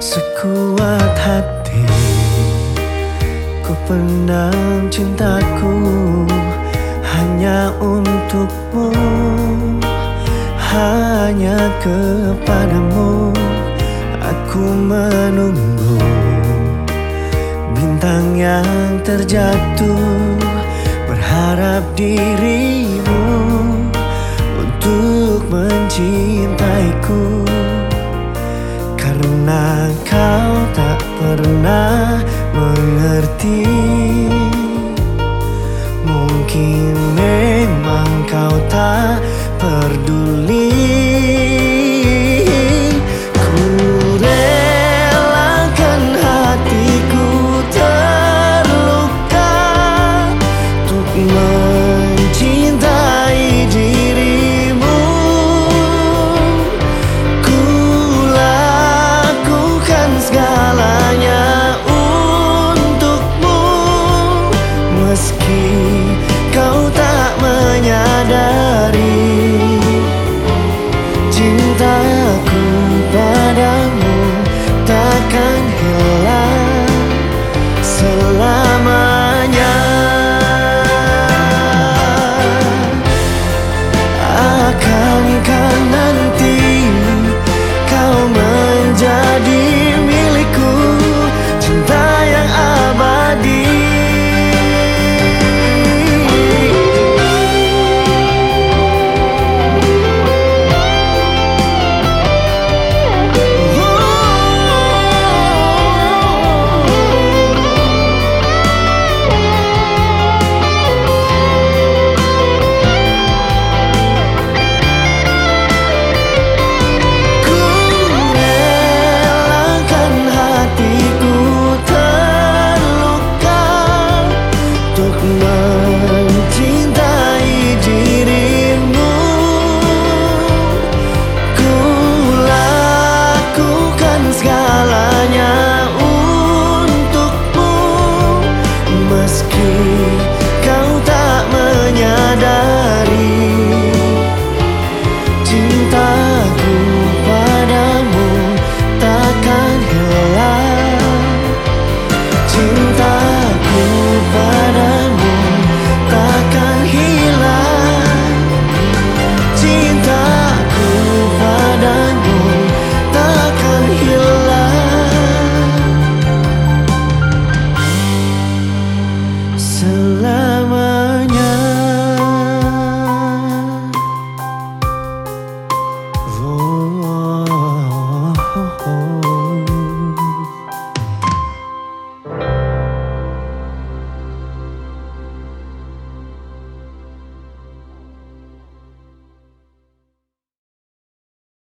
Sekuat hati. Ku pendam cintaku Hanya untukmu Hanya kepadamu. Aku menunggu Bintang yang terjatuh Berharap dirimu Mungkin memang kau tak